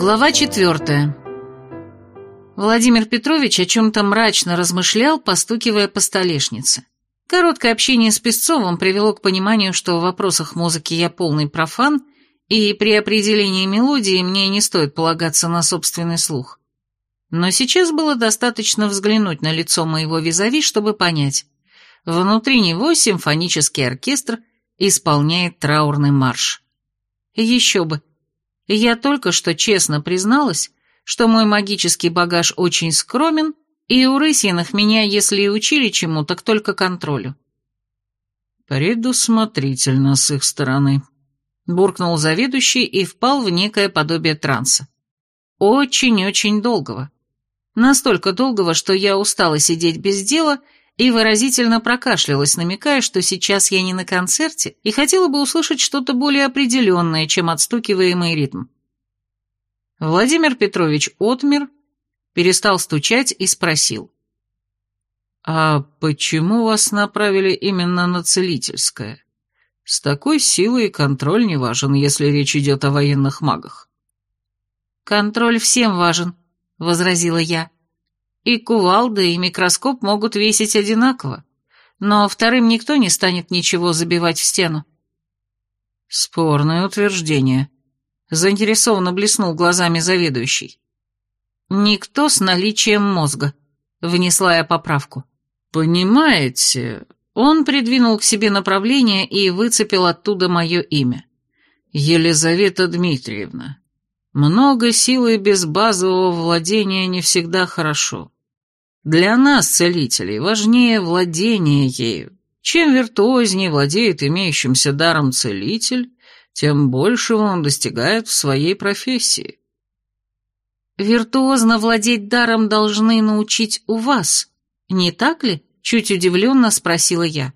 Глава четвертая. Владимир Петрович о чем-то мрачно размышлял, постукивая по столешнице. Короткое общение с Песцовым привело к пониманию, что в вопросах музыки я полный профан, и при определении мелодии мне не стоит полагаться на собственный слух. Но сейчас было достаточно взглянуть на лицо моего визави, чтобы понять. Внутри него симфонический оркестр исполняет траурный марш. Еще бы, я только что честно призналась, что мой магический багаж очень скромен, и у рысиных меня, если и учили чему, так только контролю. «Предусмотрительно с их стороны», — буркнул заведующий и впал в некое подобие транса. Очень-очень долгого. Настолько долгого, что я устала сидеть без дела и выразительно прокашлялась, намекая, что сейчас я не на концерте и хотела бы услышать что-то более определенное, чем отстукиваемый ритм. Владимир Петрович отмер, перестал стучать и спросил. «А почему вас направили именно на целительское? С такой силой контроль не важен, если речь идет о военных магах». «Контроль всем важен», — возразила я. И кувалда, и микроскоп могут весить одинаково, но вторым никто не станет ничего забивать в стену. Спорное утверждение. Заинтересованно блеснул глазами заведующий. Никто с наличием мозга. Внесла я поправку. Понимаете, он придвинул к себе направление и выцепил оттуда мое имя. Елизавета Дмитриевна. Много силы без базового владения не всегда хорошо. Для нас, целителей, важнее владение ею. Чем виртуознее владеет имеющимся даром целитель, тем большего он достигает в своей профессии. Виртуозно владеть даром должны научить у вас, не так ли? Чуть удивленно спросила я.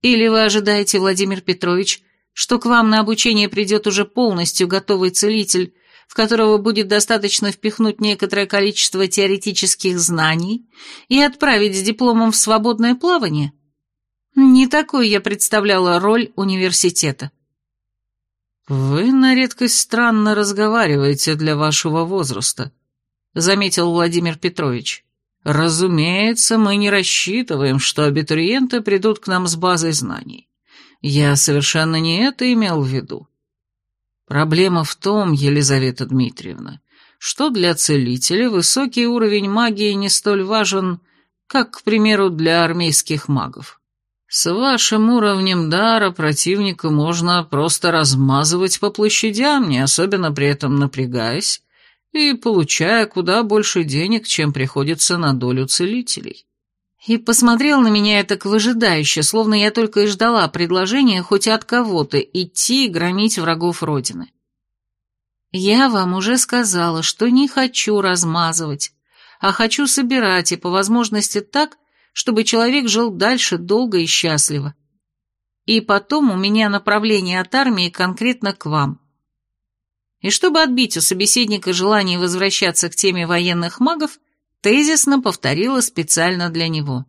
Или вы ожидаете, Владимир Петрович, что к вам на обучение придет уже полностью готовый целитель, в которого будет достаточно впихнуть некоторое количество теоретических знаний и отправить с дипломом в свободное плавание? Не такой я представляла роль университета. «Вы на редкость странно разговариваете для вашего возраста», — заметил Владимир Петрович. «Разумеется, мы не рассчитываем, что абитуриенты придут к нам с базой знаний. Я совершенно не это имел в виду. Проблема в том, Елизавета Дмитриевна, что для целителя высокий уровень магии не столь важен, как, к примеру, для армейских магов. С вашим уровнем дара противника можно просто размазывать по площадям, не особенно при этом напрягаясь, и получая куда больше денег, чем приходится на долю целителей. И посмотрел на меня это выжидающе, словно я только и ждала предложения хоть от кого-то идти и громить врагов Родины. Я вам уже сказала, что не хочу размазывать, а хочу собирать и по возможности так, чтобы человек жил дальше долго и счастливо. И потом у меня направление от армии конкретно к вам. И чтобы отбить у собеседника желание возвращаться к теме военных магов, тезисно повторила специально для него.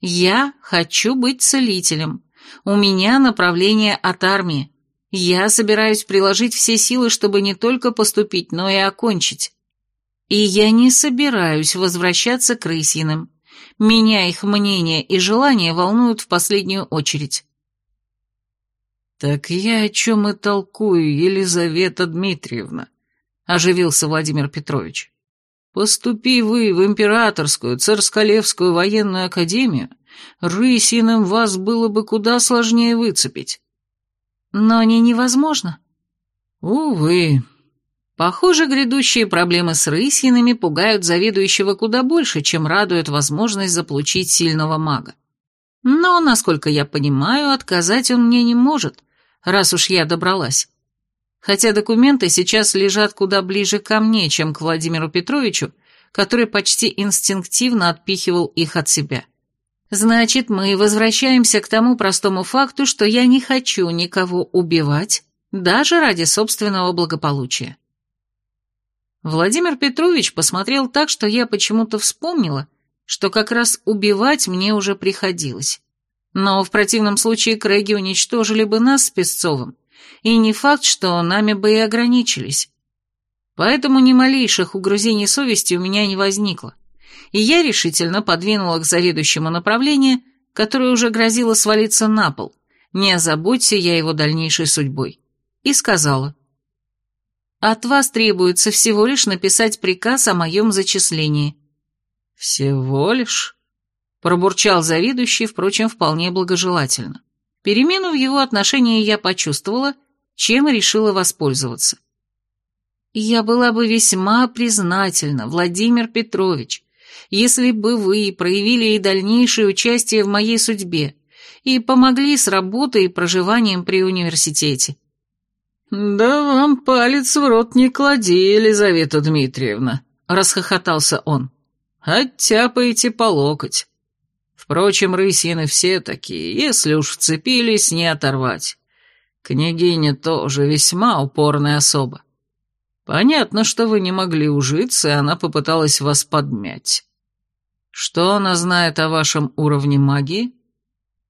«Я хочу быть целителем. У меня направление от армии. Я собираюсь приложить все силы, чтобы не только поступить, но и окончить. И я не собираюсь возвращаться к рысиным. Меня их мнение и желания волнуют в последнюю очередь». «Так я о чем и толкую, Елизавета Дмитриевна», — оживился Владимир Петрович. Поступи вы в императорскую, царсколевскую военную академию, рысиным вас было бы куда сложнее выцепить. Но не невозможно. Увы. Похоже, грядущие проблемы с рысинами пугают заведующего куда больше, чем радует возможность заполучить сильного мага. Но, насколько я понимаю, отказать он мне не может, раз уж я добралась хотя документы сейчас лежат куда ближе ко мне, чем к Владимиру Петровичу, который почти инстинктивно отпихивал их от себя. Значит, мы возвращаемся к тому простому факту, что я не хочу никого убивать, даже ради собственного благополучия. Владимир Петрович посмотрел так, что я почему-то вспомнила, что как раз убивать мне уже приходилось. Но в противном случае Крэги уничтожили бы нас с Песцовым, и не факт, что нами бы и ограничились. Поэтому ни малейших угрызений совести у меня не возникло, и я решительно подвинула к заведующему направление, которое уже грозило свалиться на пол, не озаботься я его дальнейшей судьбой, и сказала. «От вас требуется всего лишь написать приказ о моем зачислении». «Всего лишь?» – пробурчал заведующий, впрочем, вполне благожелательно. Перемену в его отношении я почувствовала, чем решила воспользоваться. Я была бы весьма признательна, Владимир Петрович, если бы вы проявили и дальнейшее участие в моей судьбе и помогли с работой и проживанием при университете. «Да вам палец в рот не клади, Елизавета Дмитриевна», — расхохотался он. «Оттяпаете по локоть. Впрочем, рысины все такие, если уж вцепились, не оторвать. Княгиня тоже весьма упорная особа. Понятно, что вы не могли ужиться, и она попыталась вас подмять. Что она знает о вашем уровне магии?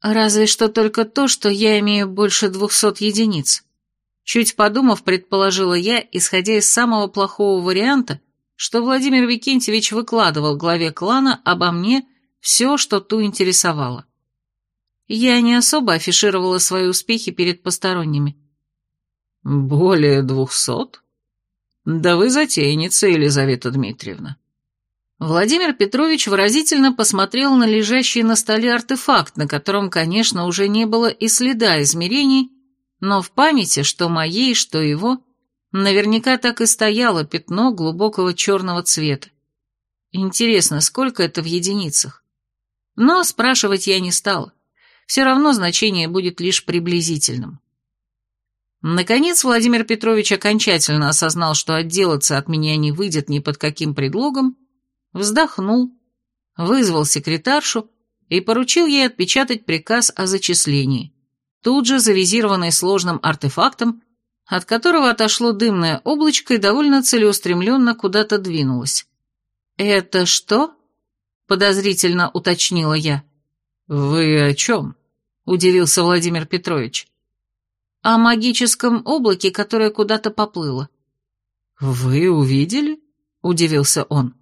Разве что только то, что я имею больше двухсот единиц. Чуть подумав, предположила я, исходя из самого плохого варианта, что Владимир Викентьевич выкладывал главе клана обо мне все, что ту интересовало. Я не особо афишировала свои успехи перед посторонними. «Более двухсот? Да вы затейница, Елизавета Дмитриевна». Владимир Петрович выразительно посмотрел на лежащий на столе артефакт, на котором, конечно, уже не было и следа измерений, но в памяти, что моей, что его, наверняка так и стояло пятно глубокого черного цвета. Интересно, сколько это в единицах? Но спрашивать я не стала. Все равно значение будет лишь приблизительным. Наконец Владимир Петрович окончательно осознал, что отделаться от меня не выйдет ни под каким предлогом, вздохнул, вызвал секретаршу и поручил ей отпечатать приказ о зачислении, тут же завизированный сложным артефактом, от которого отошло дымное облачко и довольно целеустремленно куда-то двинулось. «Это что?» Подозрительно уточнила я. «Вы о чем?» – удивился Владимир Петрович. «О магическом облаке, которое куда-то поплыло». «Вы увидели?» – удивился он.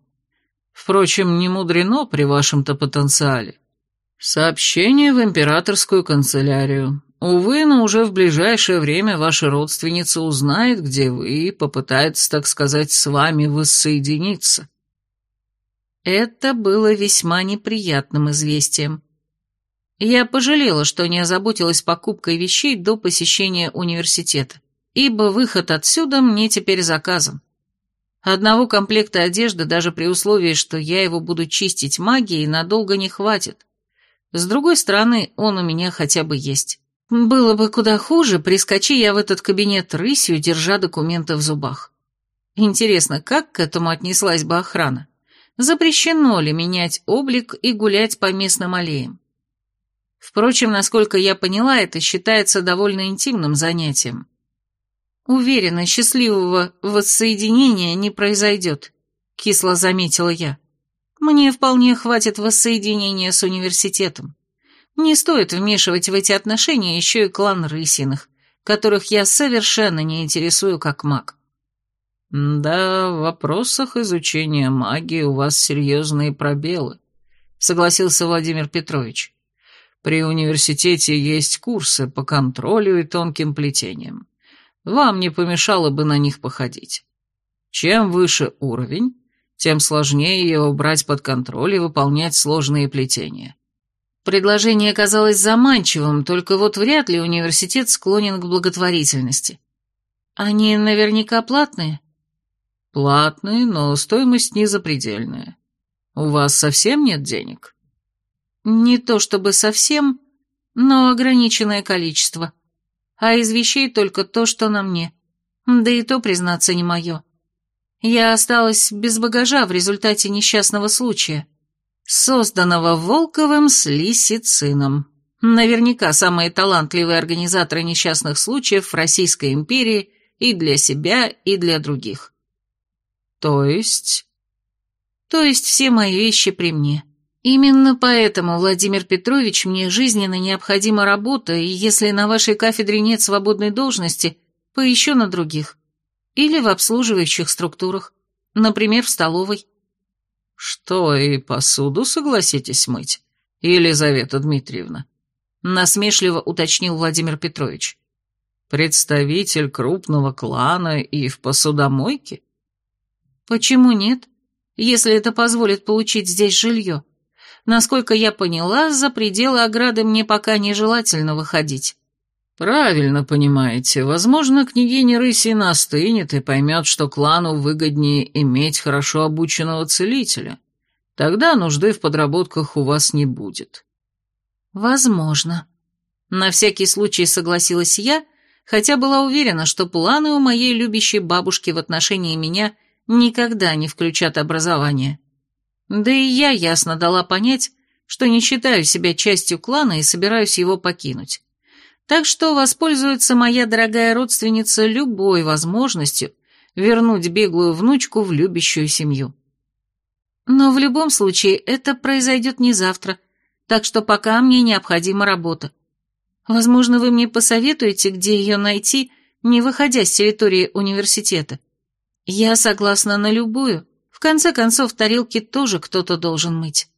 «Впрочем, не мудрено при вашем-то потенциале. Сообщение в императорскую канцелярию. Увы, но уже в ближайшее время ваша родственница узнает, где вы, и попытается, так сказать, с вами воссоединиться». Это было весьма неприятным известием. Я пожалела, что не озаботилась покупкой вещей до посещения университета, ибо выход отсюда мне теперь заказан. Одного комплекта одежды даже при условии, что я его буду чистить магией, надолго не хватит. С другой стороны, он у меня хотя бы есть. Было бы куда хуже, прискочи я в этот кабинет рысью, держа документы в зубах. Интересно, как к этому отнеслась бы охрана? Запрещено ли менять облик и гулять по местным аллеям. Впрочем, насколько я поняла, это считается довольно интимным занятием. Уверена, счастливого воссоединения не произойдет, кисло заметила я. Мне вполне хватит воссоединения с университетом. Не стоит вмешивать в эти отношения еще и клан Рысиных, которых я совершенно не интересую как маг. «Да, в вопросах изучения магии у вас серьезные пробелы», — согласился Владимир Петрович. «При университете есть курсы по контролю и тонким плетениям. Вам не помешало бы на них походить. Чем выше уровень, тем сложнее его брать под контроль и выполнять сложные плетения». Предложение казалось заманчивым, только вот вряд ли университет склонен к благотворительности. Они наверняка платные? Платные, но стоимость не запредельная. У вас совсем нет денег? Не то чтобы совсем, но ограниченное количество. А из вещей только то, что на мне. Да и то, признаться, не мое. Я осталась без багажа в результате несчастного случая, созданного Волковым с Лисицином. Наверняка самые талантливые организаторы несчастных случаев в Российской империи и для себя, и для других. То есть... То есть все мои вещи при мне. Именно поэтому, Владимир Петрович, мне жизненно необходима работа, и если на вашей кафедре нет свободной должности, поищу на других. Или в обслуживающих структурах, например, в столовой. Что, и посуду согласитесь мыть, Елизавета Дмитриевна? Насмешливо уточнил Владимир Петрович. Представитель крупного клана и в посудомойке? Почему нет, если это позволит получить здесь жилье? Насколько я поняла, за пределы ограды мне пока нежелательно выходить. Правильно понимаете. Возможно, княгиня Рысина остынет и поймет, что клану выгоднее иметь хорошо обученного целителя. Тогда нужды в подработках у вас не будет. Возможно. На всякий случай согласилась я, хотя была уверена, что планы у моей любящей бабушки в отношении меня никогда не включат образование. Да и я ясно дала понять, что не считаю себя частью клана и собираюсь его покинуть. Так что воспользуется моя дорогая родственница любой возможностью вернуть беглую внучку в любящую семью. Но в любом случае это произойдет не завтра, так что пока мне необходима работа. Возможно, вы мне посоветуете, где ее найти, не выходя с территории университета. Я согласна на любую, в конце концов, тарелки тоже кто-то должен мыть.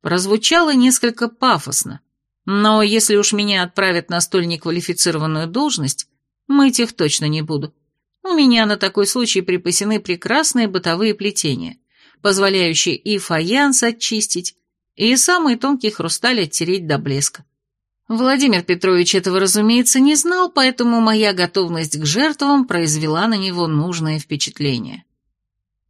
Прозвучало несколько пафосно, но если уж меня отправят на столь неквалифицированную должность, мыть их точно не буду. У меня на такой случай припасены прекрасные бытовые плетения, позволяющие и фаянс очистить, и самый тонкий хрусталь оттереть до блеска. Владимир Петрович этого, разумеется, не знал, поэтому моя готовность к жертвам произвела на него нужное впечатление.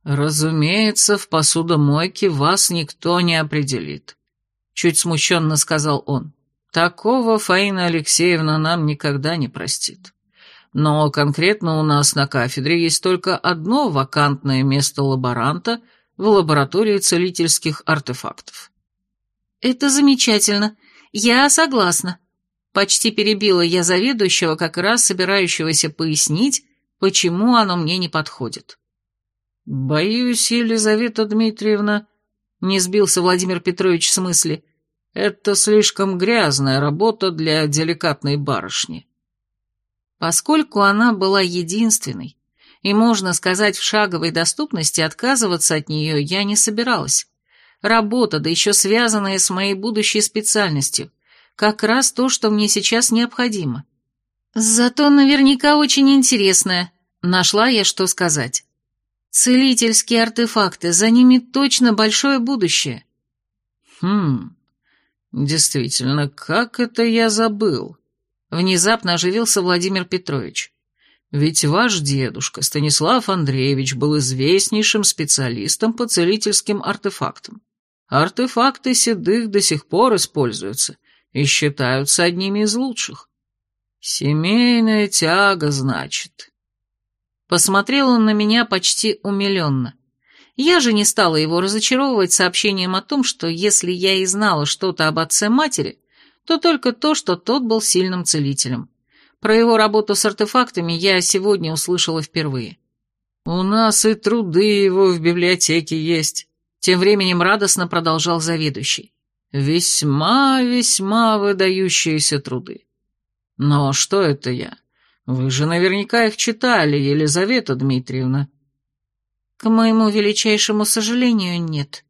«Разумеется, в посудомойке вас никто не определит», — чуть смущенно сказал он. «Такого Фаина Алексеевна нам никогда не простит. Но конкретно у нас на кафедре есть только одно вакантное место лаборанта в лаборатории целительских артефактов». «Это замечательно. Я согласна», — почти перебила я заведующего, как раз собирающегося пояснить, почему оно мне не подходит. «Боюсь, Елизавета Дмитриевна...» — не сбился Владимир Петрович с мысли. «Это слишком грязная работа для деликатной барышни». Поскольку она была единственной, и, можно сказать, в шаговой доступности, отказываться от нее я не собиралась. Работа, да еще связанная с моей будущей специальностью, как раз то, что мне сейчас необходимо. Зато наверняка очень интересная, нашла я что сказать. Целительские артефакты, за ними точно большое будущее. Хм, действительно, как это я забыл? Внезапно оживился Владимир Петрович. Ведь ваш дедушка, Станислав Андреевич, был известнейшим специалистом по целительским артефактам. Артефакты седых до сих пор используются и считаются одними из лучших. Семейная тяга, значит. Посмотрел он на меня почти умиленно. Я же не стала его разочаровывать сообщением о том, что если я и знала что-то об отце матери, то только то, что тот был сильным целителем. Про его работу с артефактами я сегодня услышала впервые. «У нас и труды его в библиотеке есть», — тем временем радостно продолжал заведующий. «Весьма-весьма выдающиеся труды. Но что это я? Вы же наверняка их читали, Елизавета Дмитриевна. К моему величайшему сожалению, нет.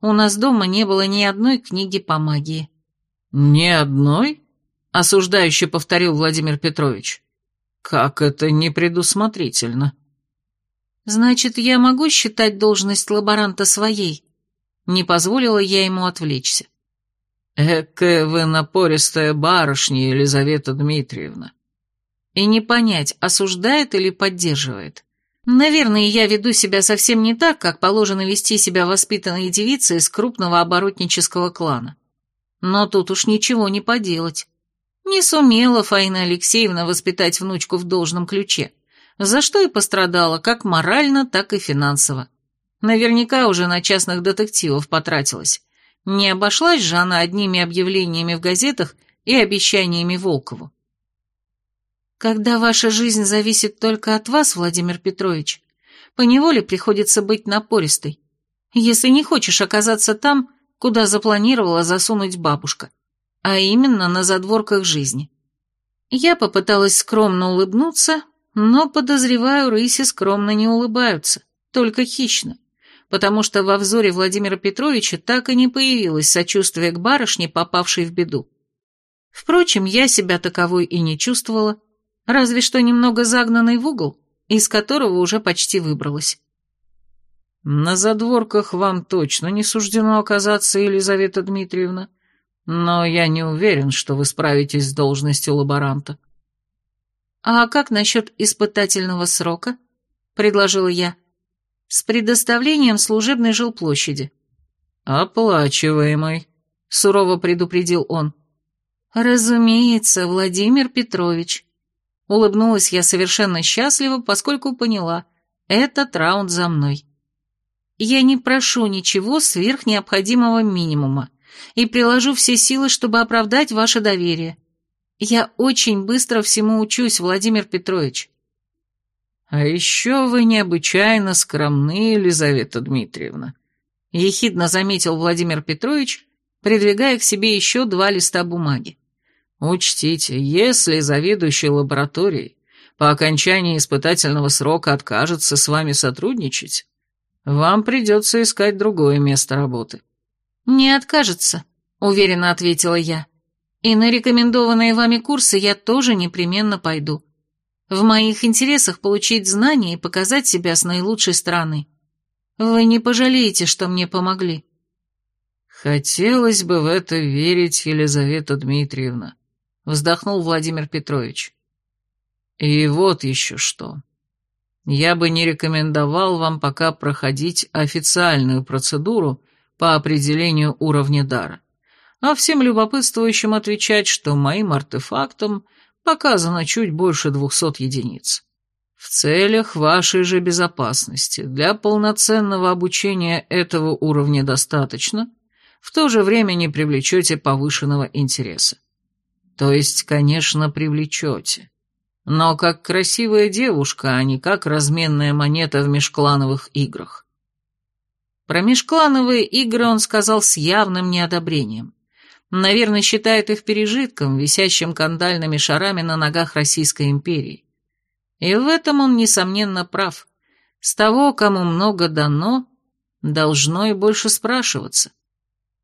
У нас дома не было ни одной книги по магии. Ни одной? Осуждающе повторил Владимир Петрович. Как это непредусмотрительно. Значит, я могу считать должность лаборанта своей? Не позволила я ему отвлечься. Экая вы напористая барышня, Елизавета Дмитриевна и не понять, осуждает или поддерживает. Наверное, я веду себя совсем не так, как положено вести себя воспитанной девице из крупного оборотнического клана. Но тут уж ничего не поделать. Не сумела Фаина Алексеевна воспитать внучку в должном ключе, за что и пострадала как морально, так и финансово. Наверняка уже на частных детективов потратилась. Не обошлась же она одними объявлениями в газетах и обещаниями Волкову. Когда ваша жизнь зависит только от вас, Владимир Петрович, поневоле приходится быть напористой, если не хочешь оказаться там, куда запланировала засунуть бабушка, а именно на задворках жизни. Я попыталась скромно улыбнуться, Но, подозреваю, рыси скромно не улыбаются, только хищно, потому что во взоре Владимира Петровича так и не появилось сочувствие к барышне, попавшей в беду. Впрочем, я себя таковой и не чувствовала, разве что немного загнанный в угол, из которого уже почти выбралась. «На задворках вам точно не суждено оказаться, Елизавета Дмитриевна, но я не уверен, что вы справитесь с должностью лаборанта». «А как насчет испытательного срока?» — предложила я. «С предоставлением служебной жилплощади». «Оплачиваемый», — сурово предупредил он. «Разумеется, Владимир Петрович». Улыбнулась я совершенно счастливо, поскольку поняла, этот раунд за мной. Я не прошу ничего сверх необходимого минимума и приложу все силы, чтобы оправдать ваше доверие. Я очень быстро всему учусь, Владимир Петрович. А еще вы необычайно скромны, Елизавета Дмитриевна, ехидно заметил Владимир Петрович, придвигая к себе еще два листа бумаги. Учтите, если заведующий лабораторией по окончании испытательного срока откажется с вами сотрудничать, вам придется искать другое место работы». «Не откажется», — уверенно ответила я. «И на рекомендованные вами курсы я тоже непременно пойду. В моих интересах получить знания и показать себя с наилучшей стороны. Вы не пожалеете, что мне помогли». «Хотелось бы в это верить, Елизавета Дмитриевна», — вздохнул Владимир Петрович. «И вот еще что я бы не рекомендовал вам пока проходить официальную процедуру по определению уровня дара, а всем любопытствующим отвечать, что моим артефактом показано чуть больше двухсот единиц. В целях вашей же безопасности для полноценного обучения этого уровня достаточно, в то же время не привлечете повышенного интереса. То есть, конечно, привлечете но как красивая девушка, а не как разменная монета в межклановых играх. Про межклановые игры он сказал с явным неодобрением. Наверное, считает их пережитком, висящим кандальными шарами на ногах Российской империи. И в этом он, несомненно, прав. С того, кому много дано, должно и больше спрашиваться.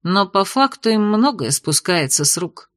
Но по факту им многое спускается с рук.